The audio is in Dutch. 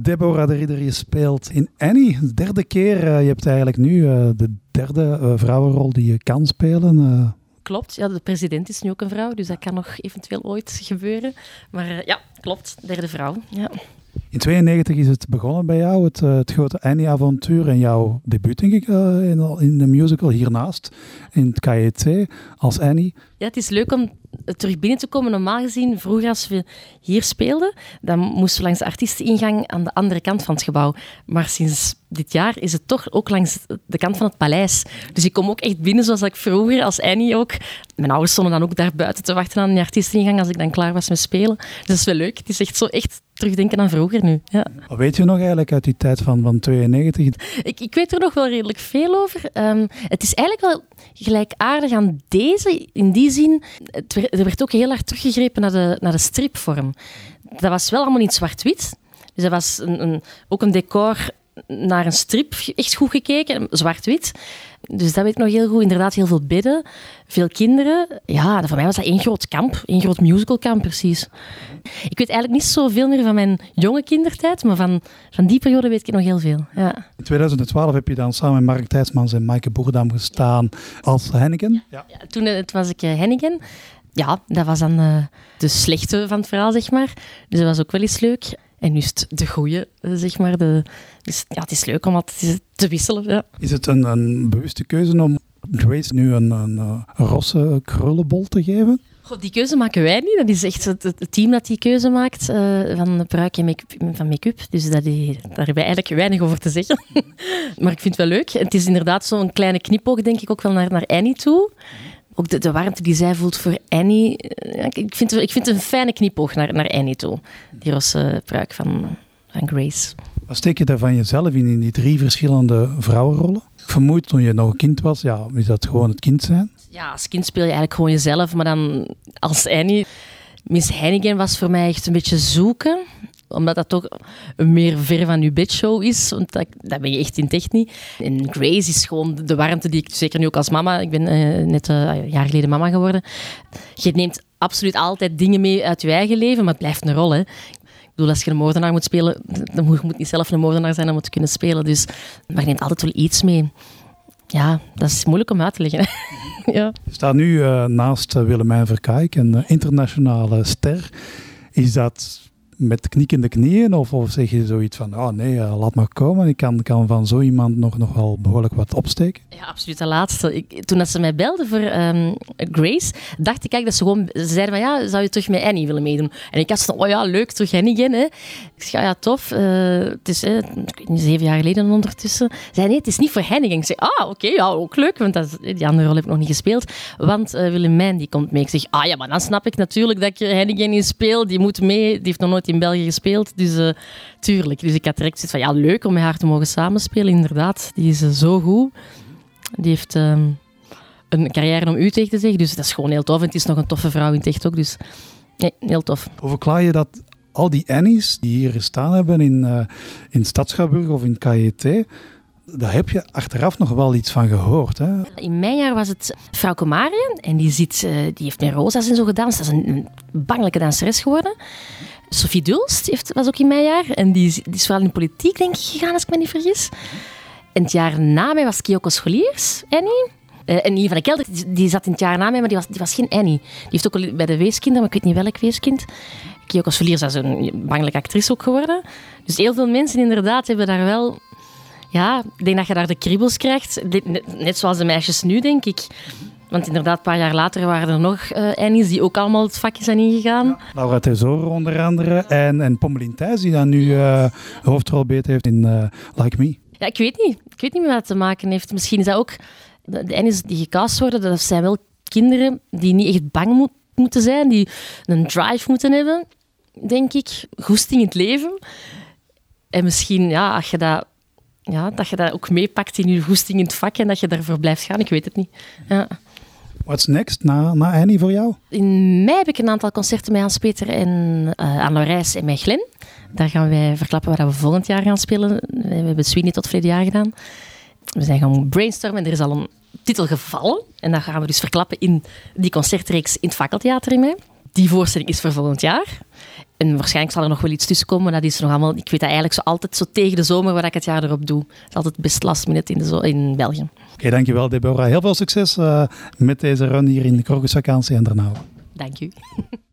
Deborah de Ridder, je speelt in Annie. De derde keer. Uh, je hebt eigenlijk nu uh, de derde uh, vrouwenrol die je kan spelen. Klopt, ja, de president is nu ook een vrouw, dus dat kan nog eventueel ooit gebeuren. Maar ja, klopt, derde vrouw. Ja. In 92 is het begonnen bij jou, het, het grote Annie-avontuur en jouw debuut, denk ik, in, in de musical hiernaast, in het KET als Annie. Ja, het is leuk om terug binnen te komen. Normaal gezien, vroeger als we hier speelden, dan moesten we langs de artiesteningang aan de andere kant van het gebouw. Maar sinds dit jaar is het toch ook langs de kant van het paleis. Dus ik kom ook echt binnen zoals ik vroeger, als Annie ook. Mijn ouders stonden dan ook daar buiten te wachten aan de artiesteningang als ik dan klaar was met spelen. Dus dat is wel leuk. Het is echt zo echt terugdenken aan vroeger nu. Ja. Wat weet je nog eigenlijk uit die tijd van, van 92? Ik, ik weet er nog wel redelijk veel over. Um, het is eigenlijk wel gelijkaardig aan deze, in die zin. Het, er werd ook heel hard teruggegrepen naar de, naar de stripvorm. Dat was wel allemaal in zwart-wit. Dus dat was een, een, ook een decor naar een strip echt goed gekeken, zwart-wit. Dus dat weet ik nog heel goed. Inderdaad, heel veel bidden, veel kinderen. Ja, voor mij was dat één groot kamp, één groot musicalkamp precies. Ik weet eigenlijk niet zoveel meer van mijn jonge kindertijd, maar van, van die periode weet ik nog heel veel. Ja. In 2012 heb je dan samen met Mark Thijsmans en Maaike Boerdam gestaan als Henneken. Ja. ja toen het was ik uh, Henneken. Ja, dat was dan uh, de slechte van het verhaal, zeg maar. Dus dat was ook wel eens leuk. En nu is het de goede, eh, zeg maar. De, dus ja, het is leuk om wat te wisselen. Ja. Is het een, een bewuste keuze om Grace nu een, een, een rosse krullenbol te geven? God, die keuze maken wij niet. Dat is echt het, het team dat die keuze maakt uh, van pruik en make-up. Van make dus dat die, daar hebben wij eigenlijk weinig over te zeggen. maar ik vind het wel leuk. Het is inderdaad zo'n kleine knipoog, denk ik, ook wel naar, naar Annie toe ook de, de, warmte die zij voelt voor Annie. Eh, ik, vind, ik vind het een fijne knipoog naar, naar Annie toe. Die rosse pruik van, van Grace. Wat steek je daar van jezelf in, in die drie verschillende vrouwenrollen? Ik vermoed toen je nog een kind was, ja, is dat gewoon het kind zijn? Ja, als kind speel je eigenlijk gewoon jezelf, maar dan als Annie... Miss Heinigen was voor mij echt een beetje zoeken omdat dat toch een meer ver van je bedshow is. Want dat, dat ben je echt in technie. En Grace is gewoon de warmte die ik, zeker nu ook als mama, ik ben uh, net uh, een jaar geleden mama geworden. Je neemt absoluut altijd dingen mee uit je eigen leven, maar het blijft een rol. Hè. Ik bedoel, als je een moordenaar moet spelen, dan moet je niet zelf een moordenaar zijn om het te kunnen spelen. Dus, maar je neemt altijd wel iets mee. Ja, dat is moeilijk om uit te leggen. ja. Je staat nu uh, naast Willemijn Verkaik, een internationale ster. Is dat met knikkende knieën? Of, zeg je zoiets van, oh nee, uh, laat maar komen. Ik kan, kan van zo iemand nog, nog wel behoorlijk wat opsteken. Ja, absoluut. De laatste. Ik, toen dat ze mij belden voor um, Grace, dacht ik eigenlijk dat ze gewoon ze zeiden van, ja, zou je terug met Annie willen meedoen? En ik had zo oh ja, leuk, terug Annie. Hè. Ik zei, ja, tof. Uh, het is zeven jaar geleden ondertussen. Zei, nee, het is niet voor Hennigan. Ik zei, ah, oké, ja, ook leuk. Want dat, die andere rol heb ik nog niet gespeeld. Want uh, Willemijn, die komt mee. Ik zeg, ah ja, maar dan snap ik natuurlijk dat ik Hennigan in speel. Die moet mee. Die heeft nog nooit in België gespeeld. Dus uh, tuurlijk. Dus ik had direct zoiets van, ja, leuk om met haar te mogen samenspelen. Inderdaad, die is uh, zo goed. Die heeft um, een carrière om u tegen te zeggen. Dus dat is gewoon heel tof. En het is nog een toffe vrouw in het echt ook. Dus nee, heel tof. Hoe verklaar je dat al die Annies die hier gestaan hebben in, uh, in Stadschouwburg of in KJT... Daar heb je achteraf nog wel iets van gehoord. Hè? In mijn jaar was het vrouw Marian. En die, ziet, uh, die heeft met Rosa's en zo gedanst. Dat is een, een bangelijke danseres geworden. Sophie Dulst heeft, was ook in mijn jaar. En die, is vooral in de politiek, denk ik, gegaan, als ik me niet vergis. En het jaar na mij was Kyoko Scholiers, Annie. Uh, en Kelder, die, die, zat in het jaar na mij, maar die was, die was geen Annie. Die heeft ook al bij de weeskinderen, maar ik weet niet welk weeskind. Kyoko Scholiers is een bangelijke actrice ook geworden. Dus heel veel mensen inderdaad hebben daar wel... Ja, ik denk dat je daar de kriebels krijgt. Net zoals de meisjes nu, denk ik. Want inderdaad, een paar jaar later waren er nog uh, die ook allemaal het vakje zijn ingegaan. Ja, Laura Tesoro onder andere. En, en Pommelien Thijs, die dan nu uh, hoofdrol beet heeft in uh, Like Me. Ja, ik weet niet. Ik weet niet meer wat het te maken heeft. Misschien is dat ook... De, de Annie's die gecast worden, dat zijn wel kinderen die niet echt bang moet, moeten zijn. Die een drive moeten hebben, denk ik. Goesting in het leven. En misschien, ja, als je dat ja, dat je dat ook meepakt in je goesting in het vak en dat je daarvoor blijft gaan. Ik weet het niet. Ja. What's next na, na voor jou? In mei heb ik een aantal concerten met Hans-Peter en uh, aan Larijs en met Glen. Daar gaan wij verklappen waar we volgend jaar gaan spelen. We hebben Sweeney tot verleden jaar gedaan. We zijn gaan brainstormen en er is al een titel gevallen. En dat gaan we dus verklappen in die concertreeks in het Fakkeltheater in mei. Die voorstelling is voor volgend jaar. En waarschijnlijk zal er nog wel iets tussen komen, maar dat is nog allemaal... Ik weet dat eigenlijk zo altijd zo tegen de zomer, waar ik het jaar erop doe. Het is altijd best last minute in, de in België. Oké, dankjewel Deborah. Heel veel succes uh, met deze run hier in de krokusvakantie en daarna. Dank u.